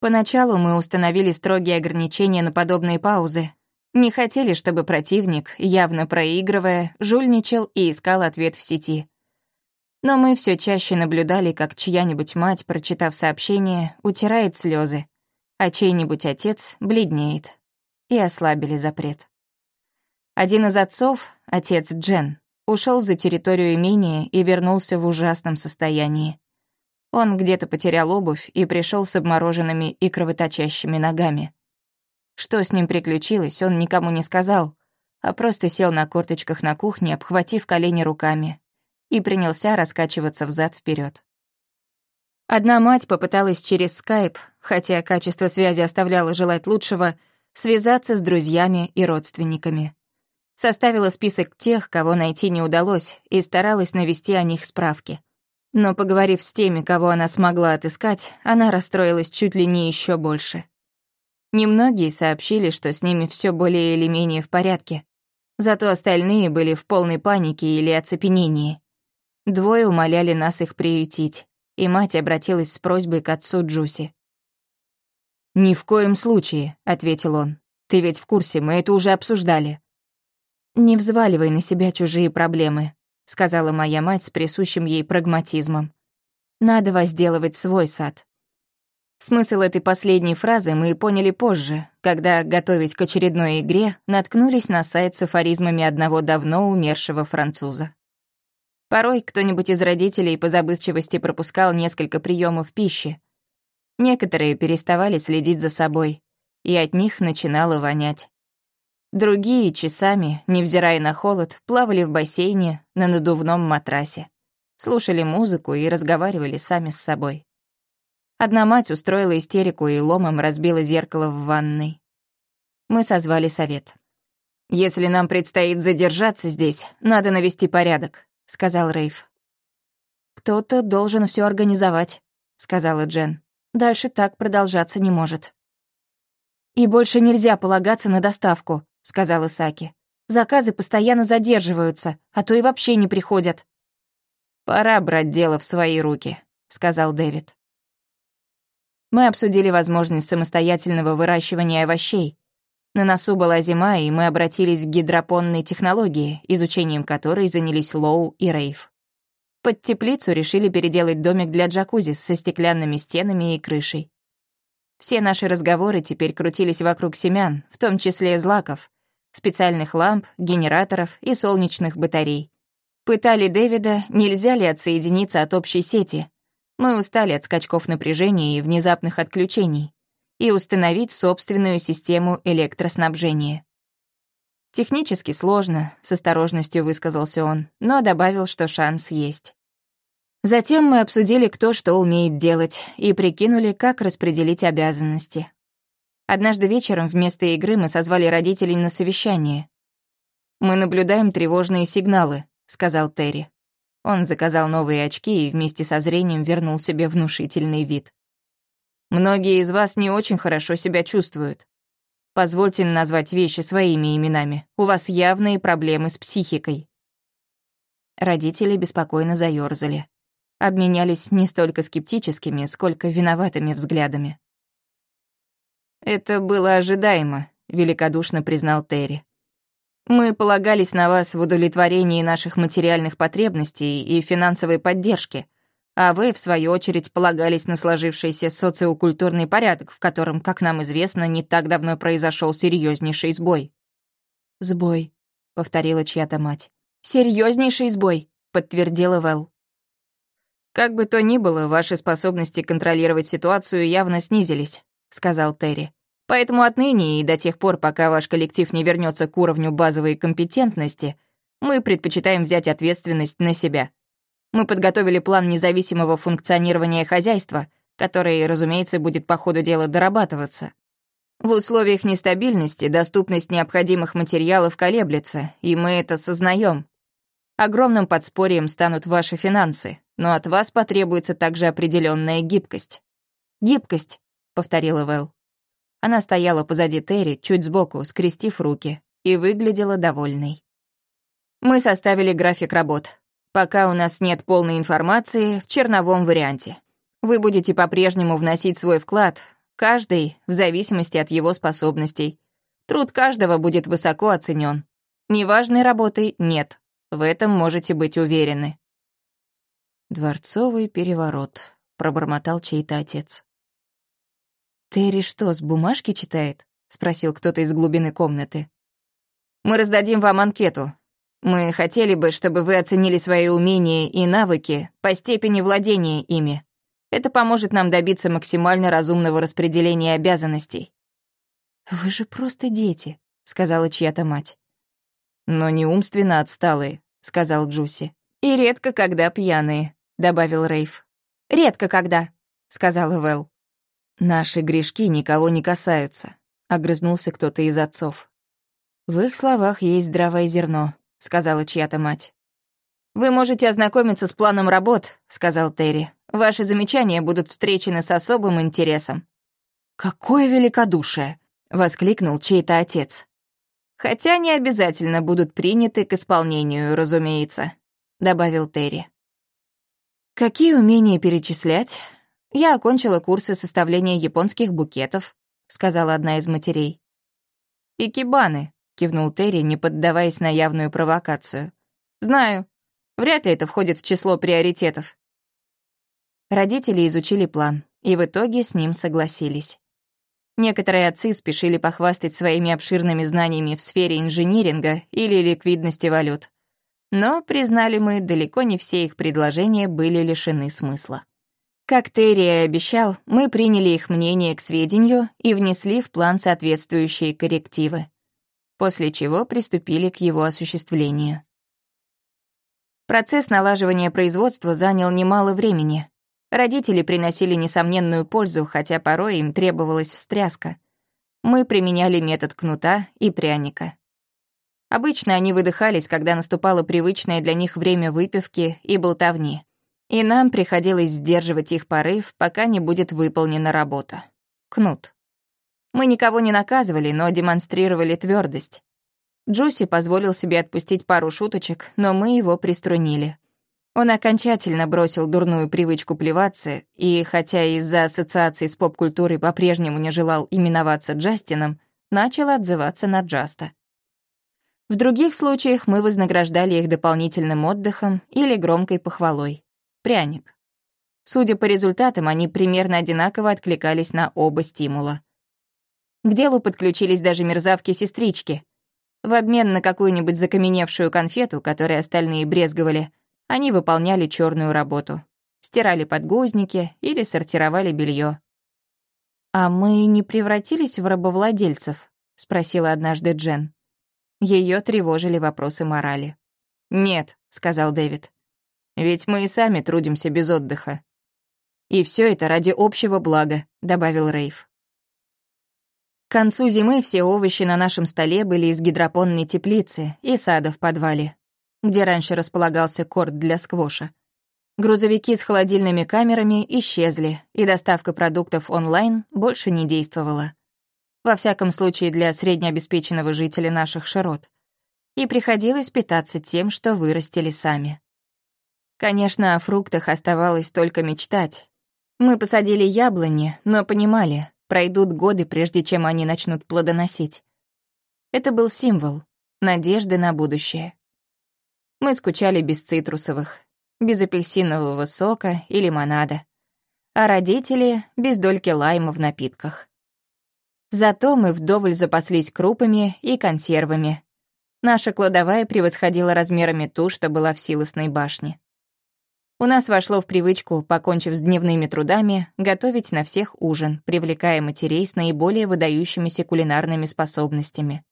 Поначалу мы установили строгие ограничения на подобные паузы. Не хотели, чтобы противник, явно проигрывая, жульничал и искал ответ в сети. Но мы все чаще наблюдали, как чья-нибудь мать, прочитав сообщение, утирает слезы, а чей-нибудь отец бледнеет. И ослабили запрет. Один из отцов, отец Джен, ушел за территорию имения и вернулся в ужасном состоянии. Он где-то потерял обувь и пришел с обмороженными и кровоточащими ногами. Что с ним приключилось, он никому не сказал, а просто сел на корточках на кухне, обхватив колени руками, и принялся раскачиваться взад вперед. Одна мать попыталась через скайп, хотя качество связи оставляло желать лучшего, связаться с друзьями и родственниками. Составила список тех, кого найти не удалось, и старалась навести о них справки. Но, поговорив с теми, кого она смогла отыскать, она расстроилась чуть ли не еще больше. Немногие сообщили, что с ними все более или менее в порядке, зато остальные были в полной панике или оцепенении. Двое умоляли нас их приютить, и мать обратилась с просьбой к отцу Джуси. «Ни в коем случае», — ответил он. «Ты ведь в курсе, мы это уже обсуждали». «Не взваливай на себя чужие проблемы», — сказала моя мать с присущим ей прагматизмом. «Надо возделывать свой сад». Смысл этой последней фразы мы поняли позже, когда, готовясь к очередной игре, наткнулись на сайт с афоризмами одного давно умершего француза. Порой кто-нибудь из родителей по забывчивости пропускал несколько приемов пищи. Некоторые переставали следить за собой, и от них начинало вонять. Другие часами, невзирая на холод, плавали в бассейне на надувном матрасе, слушали музыку и разговаривали сами с собой. Одна мать устроила истерику и ломом разбила зеркало в ванной. Мы созвали совет. «Если нам предстоит задержаться здесь, надо навести порядок», — сказал Рейв. «Кто-то должен все организовать», — сказала Джен. «Дальше так продолжаться не может». «И больше нельзя полагаться на доставку», — сказала Саки. «Заказы постоянно задерживаются, а то и вообще не приходят». «Пора брать дело в свои руки», — сказал Дэвид. Мы обсудили возможность самостоятельного выращивания овощей. На носу была зима, и мы обратились к гидропонной технологии, изучением которой занялись Лоу и Рейв. Под теплицу решили переделать домик для джакузи со стеклянными стенами и крышей. Все наши разговоры теперь крутились вокруг семян, в том числе злаков, специальных ламп, генераторов и солнечных батарей. Пытали Дэвида, нельзя ли отсоединиться от общей сети, мы устали от скачков напряжения и внезапных отключений и установить собственную систему электроснабжения. Технически сложно, с осторожностью высказался он, но добавил, что шанс есть. Затем мы обсудили, кто что умеет делать, и прикинули, как распределить обязанности. Однажды вечером вместо игры мы созвали родителей на совещание. «Мы наблюдаем тревожные сигналы», — сказал Терри. Он заказал новые очки и вместе со зрением вернул себе внушительный вид. «Многие из вас не очень хорошо себя чувствуют. Позвольте назвать вещи своими именами. У вас явные проблемы с психикой». Родители беспокойно заёрзали. Обменялись не столько скептическими, сколько виноватыми взглядами. «Это было ожидаемо», — великодушно признал Терри. Мы полагались на вас в удовлетворении наших материальных потребностей и финансовой поддержки, а вы, в свою очередь, полагались на сложившийся социокультурный порядок, в котором, как нам известно, не так давно произошел серьезнейший сбой». «Сбой», — повторила чья-то мать. Серьезнейший сбой», — подтвердила Вэл. «Как бы то ни было, ваши способности контролировать ситуацию явно снизились», — сказал Терри. Поэтому отныне и до тех пор, пока ваш коллектив не вернется к уровню базовой компетентности, мы предпочитаем взять ответственность на себя. Мы подготовили план независимого функционирования хозяйства, который, разумеется, будет по ходу дела дорабатываться. В условиях нестабильности доступность необходимых материалов колеблется, и мы это сознаем. Огромным подспорьем станут ваши финансы, но от вас потребуется также определенная гибкость. «Гибкость», — повторила Вэл. Она стояла позади Терри, чуть сбоку, скрестив руки, и выглядела довольной. Мы составили график работ. Пока у нас нет полной информации, в черновом варианте. Вы будете по-прежнему вносить свой вклад, каждый в зависимости от его способностей. Труд каждого будет высоко оценен. Неважной работы нет, в этом можете быть уверены. «Дворцовый переворот», — пробормотал чей-то отец. «Терри что, с бумажки читает?» — спросил кто-то из глубины комнаты. «Мы раздадим вам анкету. Мы хотели бы, чтобы вы оценили свои умения и навыки по степени владения ими. Это поможет нам добиться максимально разумного распределения обязанностей». «Вы же просто дети», — сказала чья-то мать. «Но не умственно отсталые», — сказал Джуси. «И редко когда пьяные», — добавил Рейв. «Редко когда», — сказала Вэл. «Наши грешки никого не касаются», — огрызнулся кто-то из отцов. «В их словах есть здравое зерно», — сказала чья-то мать. «Вы можете ознакомиться с планом работ», — сказал Терри. «Ваши замечания будут встречены с особым интересом». «Какое великодушие!» — воскликнул чей-то отец. «Хотя не обязательно будут приняты к исполнению, разумеется», — добавил Терри. «Какие умения перечислять?» «Я окончила курсы составления японских букетов», — сказала одна из матерей. «Икебаны», — кивнул Терри, не поддаваясь на явную провокацию. «Знаю. Вряд ли это входит в число приоритетов». Родители изучили план, и в итоге с ним согласились. Некоторые отцы спешили похвастать своими обширными знаниями в сфере инжиниринга или ликвидности валют. Но, признали мы, далеко не все их предложения были лишены смысла. Как Терри обещал, мы приняли их мнение к сведению и внесли в план соответствующие коррективы, после чего приступили к его осуществлению. Процесс налаживания производства занял немало времени. Родители приносили несомненную пользу, хотя порой им требовалась встряска. Мы применяли метод кнута и пряника. Обычно они выдыхались, когда наступало привычное для них время выпивки и болтовни и нам приходилось сдерживать их порыв, пока не будет выполнена работа. Кнут. Мы никого не наказывали, но демонстрировали твердость. Джуси позволил себе отпустить пару шуточек, но мы его приструнили. Он окончательно бросил дурную привычку плеваться, и хотя из-за ассоциации с поп-культурой по-прежнему не желал именоваться Джастином, начал отзываться на Джаста. В других случаях мы вознаграждали их дополнительным отдыхом или громкой похвалой пряник. Судя по результатам, они примерно одинаково откликались на оба стимула. К делу подключились даже мерзавки-сестрички. В обмен на какую-нибудь закаменевшую конфету, которой остальные брезговали, они выполняли черную работу. Стирали подгузники или сортировали белье. «А мы не превратились в рабовладельцев?» — спросила однажды Джен. Ее тревожили вопросы морали. «Нет», — сказал Дэвид. Ведь мы и сами трудимся без отдыха. И все это ради общего блага», — добавил Рейв. К концу зимы все овощи на нашем столе были из гидропонной теплицы и сада в подвале, где раньше располагался корт для сквоша. Грузовики с холодильными камерами исчезли, и доставка продуктов онлайн больше не действовала. Во всяком случае, для среднеобеспеченного жителя наших широт. И приходилось питаться тем, что вырастили сами. Конечно, о фруктах оставалось только мечтать. Мы посадили яблони, но понимали, пройдут годы, прежде чем они начнут плодоносить. Это был символ надежды на будущее. Мы скучали без цитрусовых, без апельсинового сока и лимонада, а родители — без дольки лайма в напитках. Зато мы вдоволь запаслись крупами и консервами. Наша кладовая превосходила размерами ту, что была в силосной башне. У нас вошло в привычку, покончив с дневными трудами, готовить на всех ужин, привлекая матерей с наиболее выдающимися кулинарными способностями.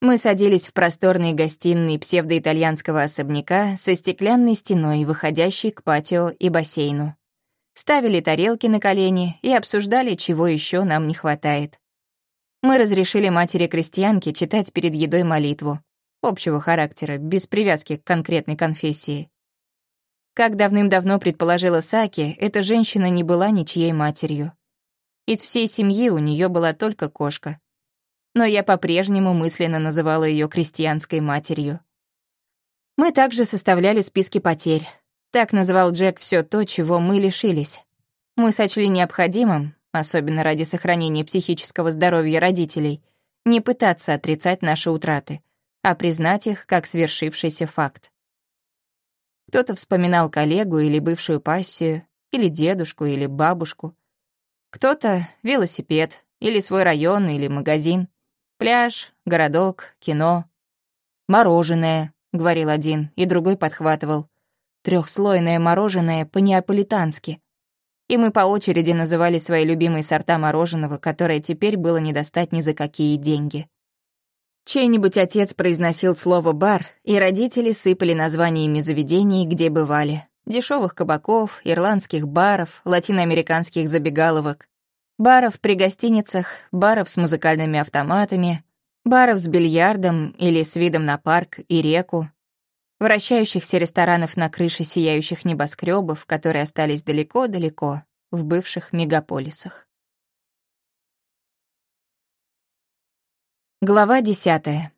Мы садились в просторной гостиной псевдоитальянского особняка со стеклянной стеной, выходящей к патио и бассейну. Ставили тарелки на колени и обсуждали, чего еще нам не хватает. Мы разрешили матери-крестьянке читать перед едой молитву, общего характера, без привязки к конкретной конфессии. Как давным-давно предположила Саки, эта женщина не была ничьей матерью. Из всей семьи у нее была только кошка. Но я по-прежнему мысленно называла ее крестьянской матерью. Мы также составляли списки потерь. Так называл Джек все то, чего мы лишились. Мы сочли необходимым, особенно ради сохранения психического здоровья родителей, не пытаться отрицать наши утраты, а признать их как свершившийся факт. Кто-то вспоминал коллегу или бывшую пассию, или дедушку, или бабушку. Кто-то — велосипед, или свой район, или магазин. Пляж, городок, кино. «Мороженое», — говорил один, и другой подхватывал. Трехслойное мороженое по-неаполитански. И мы по очереди называли свои любимые сорта мороженого, которое теперь было не достать ни за какие деньги. Чей-нибудь отец произносил слово «бар», и родители сыпали названиями заведений, где бывали. Дешевых кабаков, ирландских баров, латиноамериканских забегаловок. Баров при гостиницах, баров с музыкальными автоматами, баров с бильярдом или с видом на парк и реку, вращающихся ресторанов на крыше сияющих небоскребов, которые остались далеко-далеко, в бывших мегаполисах. Глава десятая.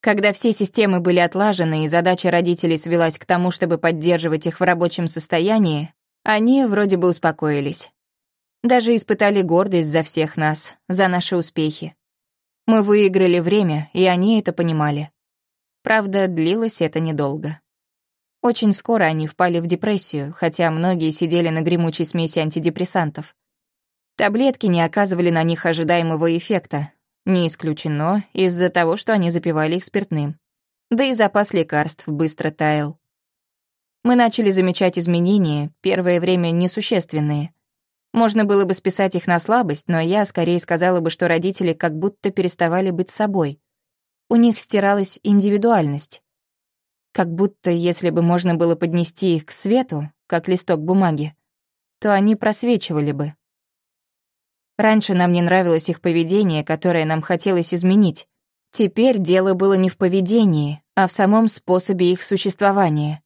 Когда все системы были отлажены и задача родителей свелась к тому, чтобы поддерживать их в рабочем состоянии, они вроде бы успокоились. Даже испытали гордость за всех нас, за наши успехи. Мы выиграли время, и они это понимали. Правда, длилось это недолго. Очень скоро они впали в депрессию, хотя многие сидели на гремучей смеси антидепрессантов. Таблетки не оказывали на них ожидаемого эффекта. Не исключено из-за того, что они запивали их спиртным. Да и запас лекарств быстро таял. Мы начали замечать изменения, первое время несущественные. Можно было бы списать их на слабость, но я скорее сказала бы, что родители как будто переставали быть собой у них стиралась индивидуальность. Как будто, если бы можно было поднести их к свету, как листок бумаги, то они просвечивали бы. Раньше нам не нравилось их поведение, которое нам хотелось изменить. Теперь дело было не в поведении, а в самом способе их существования.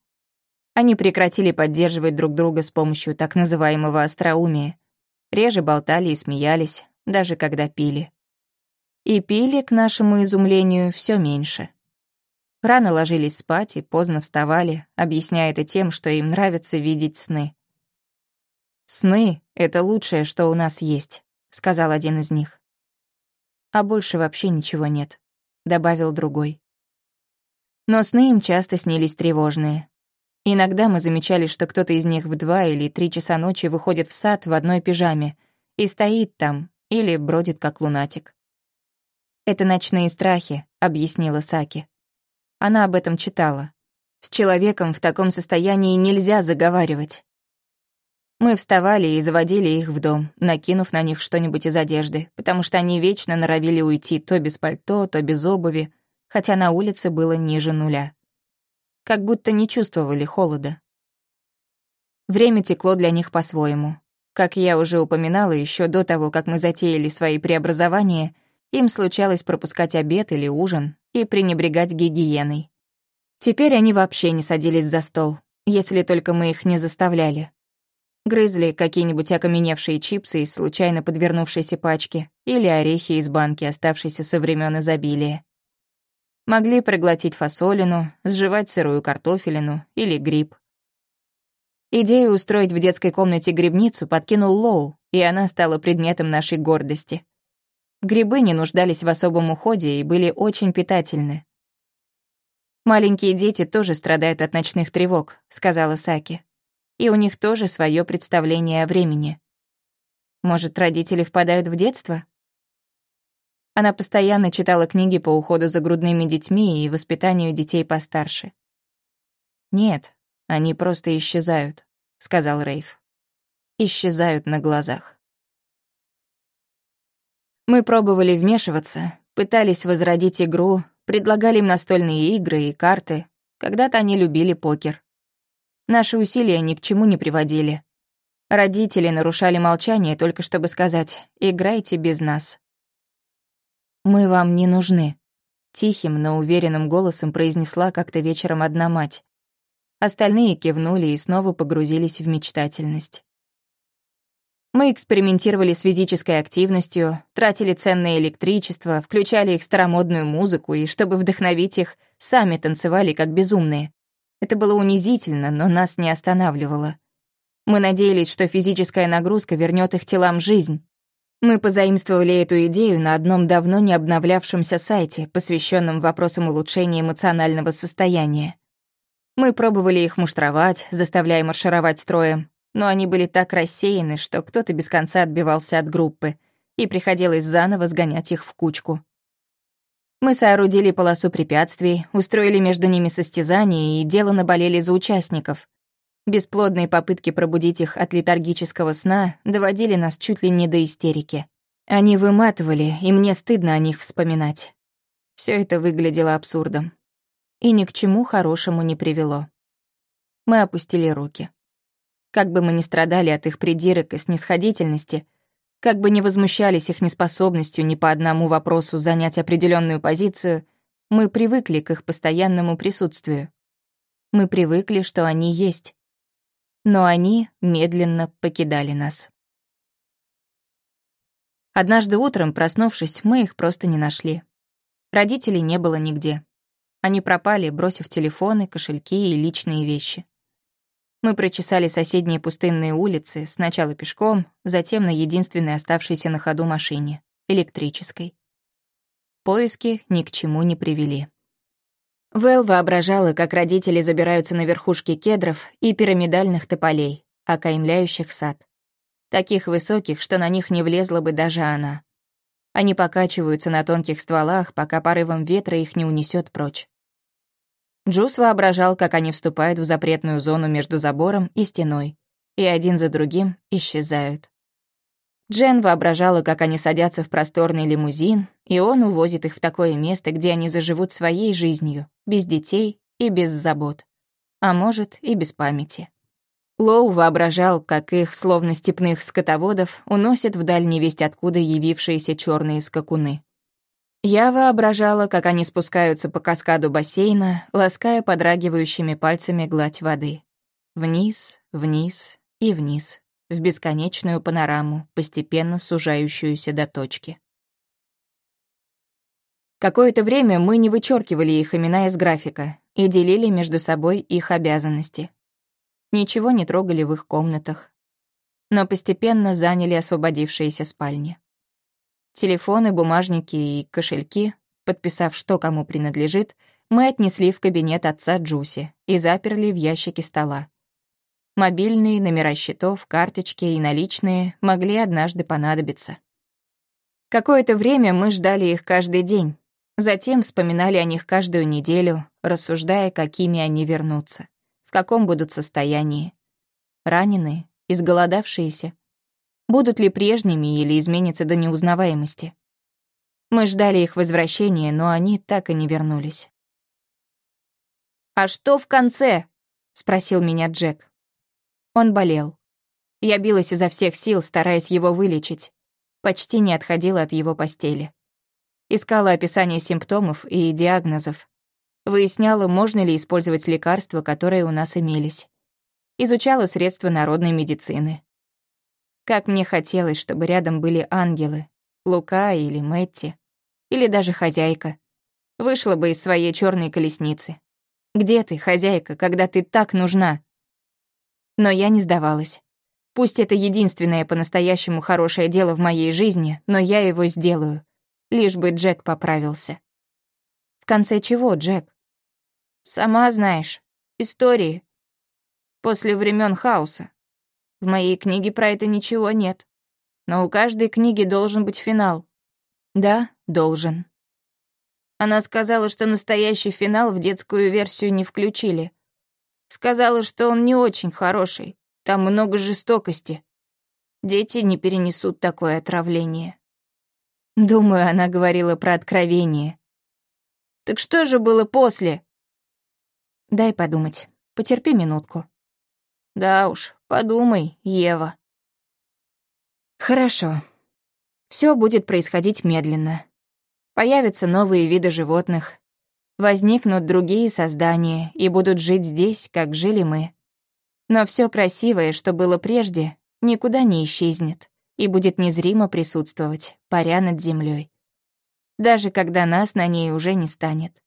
Они прекратили поддерживать друг друга с помощью так называемого остроумия. Реже болтали и смеялись, даже когда пили. И пили, к нашему изумлению, все меньше. Рано ложились спать и поздно вставали, объясняя это тем, что им нравится видеть сны. «Сны — это лучшее, что у нас есть», — сказал один из них. «А больше вообще ничего нет», — добавил другой. Но сны им часто снились тревожные. Иногда мы замечали, что кто-то из них в два или три часа ночи выходит в сад в одной пижаме и стоит там или бродит как лунатик. «Это ночные страхи», — объяснила Саки. Она об этом читала. С человеком в таком состоянии нельзя заговаривать. Мы вставали и заводили их в дом, накинув на них что-нибудь из одежды, потому что они вечно норовили уйти то без пальто, то без обуви, хотя на улице было ниже нуля. Как будто не чувствовали холода. Время текло для них по-своему. Как я уже упоминала еще до того, как мы затеяли свои преобразования — им случалось пропускать обед или ужин и пренебрегать гигиеной. Теперь они вообще не садились за стол, если только мы их не заставляли. Грызли какие-нибудь окаменевшие чипсы из случайно подвернувшейся пачки или орехи из банки, оставшейся со времен изобилия. Могли проглотить фасолину, сживать сырую картофелину или гриб. Идею устроить в детской комнате грибницу подкинул Лоу, и она стала предметом нашей гордости. Грибы не нуждались в особом уходе и были очень питательны. «Маленькие дети тоже страдают от ночных тревог», — сказала Саки. «И у них тоже свое представление о времени. Может, родители впадают в детство?» Она постоянно читала книги по уходу за грудными детьми и воспитанию детей постарше. «Нет, они просто исчезают», — сказал Рейв. «Исчезают на глазах». Мы пробовали вмешиваться, пытались возродить игру, предлагали им настольные игры и карты. Когда-то они любили покер. Наши усилия ни к чему не приводили. Родители нарушали молчание только чтобы сказать «играйте без нас». «Мы вам не нужны», — тихим, но уверенным голосом произнесла как-то вечером одна мать. Остальные кивнули и снова погрузились в мечтательность. Мы экспериментировали с физической активностью, тратили ценное электричество, включали их старомодную музыку и, чтобы вдохновить их, сами танцевали как безумные. Это было унизительно, но нас не останавливало. Мы надеялись, что физическая нагрузка вернет их телам жизнь. Мы позаимствовали эту идею на одном давно не обновлявшемся сайте, посвященном вопросам улучшения эмоционального состояния. Мы пробовали их муштровать, заставляя маршировать строем, но они были так рассеяны, что кто-то без конца отбивался от группы, и приходилось заново сгонять их в кучку. Мы соорудили полосу препятствий, устроили между ними состязания и дело наболели за участников. Бесплодные попытки пробудить их от летаргического сна доводили нас чуть ли не до истерики. Они выматывали, и мне стыдно о них вспоминать. Все это выглядело абсурдом. И ни к чему хорошему не привело. Мы опустили руки. Как бы мы ни страдали от их придирок и снисходительности — как бы ни возмущались их неспособностью ни по одному вопросу занять определенную позицию, мы привыкли к их постоянному присутствию. Мы привыкли, что они есть. Но они медленно покидали нас. Однажды утром, проснувшись, мы их просто не нашли. Родителей не было нигде. Они пропали, бросив телефоны, кошельки и личные вещи. Мы прочесали соседние пустынные улицы, сначала пешком, затем на единственной оставшейся на ходу машине — электрической. Поиски ни к чему не привели. Вэл воображала, как родители забираются на верхушки кедров и пирамидальных тополей, окаймляющих сад. Таких высоких, что на них не влезла бы даже она. Они покачиваются на тонких стволах, пока порывом ветра их не унесет прочь. Джус воображал, как они вступают в запретную зону между забором и стеной, и один за другим исчезают. Джен воображала, как они садятся в просторный лимузин, и он увозит их в такое место, где они заживут своей жизнью, без детей и без забот. А может, и без памяти. Лоу воображал, как их, словно степных скотоводов, уносят в дальний весть откуда явившиеся черные скакуны. Я воображала, как они спускаются по каскаду бассейна, лаская подрагивающими пальцами гладь воды. Вниз, вниз и вниз, в бесконечную панораму, постепенно сужающуюся до точки. Какое-то время мы не вычеркивали их имена из графика и делили между собой их обязанности. Ничего не трогали в их комнатах, но постепенно заняли освободившиеся спальни. Телефоны, бумажники и кошельки, подписав, что кому принадлежит, мы отнесли в кабинет отца Джуси и заперли в ящике стола. Мобильные, номера счетов, карточки и наличные могли однажды понадобиться. Какое-то время мы ждали их каждый день, затем вспоминали о них каждую неделю, рассуждая, какими они вернутся, в каком будут состоянии. Раненые, изголодавшиеся, будут ли прежними или изменятся до неузнаваемости. Мы ждали их возвращения, но они так и не вернулись. «А что в конце?» — спросил меня Джек. Он болел. Я билась изо всех сил, стараясь его вылечить. Почти не отходила от его постели. Искала описание симптомов и диагнозов. Выясняла, можно ли использовать лекарства, которые у нас имелись. Изучала средства народной медицины. Как мне хотелось, чтобы рядом были ангелы, Лука или Мэтти, или даже хозяйка. Вышла бы из своей черной колесницы. Где ты, хозяйка, когда ты так нужна? Но я не сдавалась. Пусть это единственное по-настоящему хорошее дело в моей жизни, но я его сделаю. Лишь бы Джек поправился. В конце чего, Джек? Сама знаешь. Истории. После времен хаоса. В моей книге про это ничего нет. Но у каждой книги должен быть финал. Да, должен. Она сказала, что настоящий финал в детскую версию не включили. Сказала, что он не очень хороший. Там много жестокости. Дети не перенесут такое отравление. Думаю, она говорила про откровение. Так что же было после? Дай подумать. Потерпи минутку. Да уж, подумай, Ева. Хорошо. Все будет происходить медленно. Появятся новые виды животных, возникнут другие создания и будут жить здесь, как жили мы. Но все красивое, что было прежде, никуда не исчезнет и будет незримо присутствовать, паря над землей. Даже когда нас на ней уже не станет.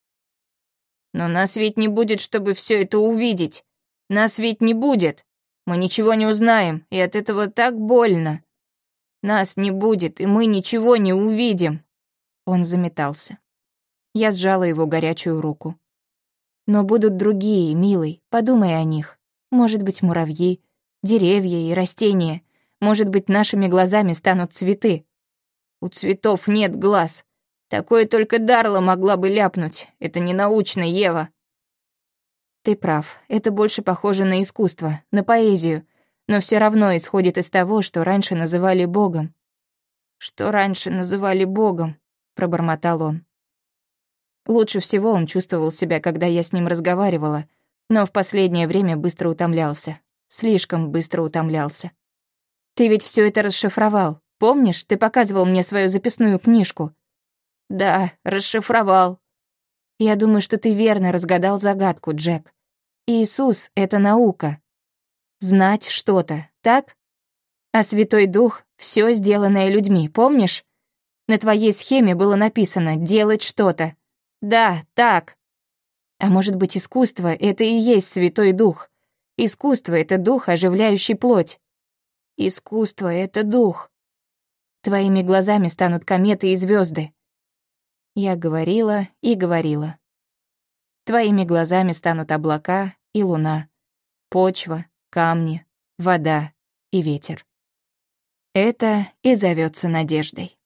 Но нас ведь не будет, чтобы все это увидеть. Нас ведь не будет. Мы ничего не узнаем, и от этого так больно. Нас не будет, и мы ничего не увидим. Он заметался. Я сжала его горячую руку. Но будут другие, милый, подумай о них. Может быть, муравьи, деревья и растения. Может быть, нашими глазами станут цветы. У цветов нет глаз. Такое только Дарла могла бы ляпнуть. Это не научно, Ева. Ты прав. Это больше похоже на искусство, на поэзию. Но все равно исходит из того, что раньше называли Богом. Что раньше называли Богом, пробормотал он. Лучше всего он чувствовал себя, когда я с ним разговаривала, но в последнее время быстро утомлялся. Слишком быстро утомлялся. «Ты ведь все это расшифровал. Помнишь, ты показывал мне свою записную книжку?» «Да, расшифровал». «Я думаю, что ты верно разгадал загадку, Джек. Иисус — это наука. Знать что-то, так? А Святой Дух — все сделанное людьми, помнишь? На твоей схеме было написано «делать что-то». Да, так. А может быть, искусство — это и есть Святой Дух? Искусство — это дух, оживляющий плоть. Искусство — это дух. Твоими глазами станут кометы и звезды. Я говорила и говорила. Твоими глазами станут облака и луна, почва, камни, вода и ветер. Это и зовется надеждой.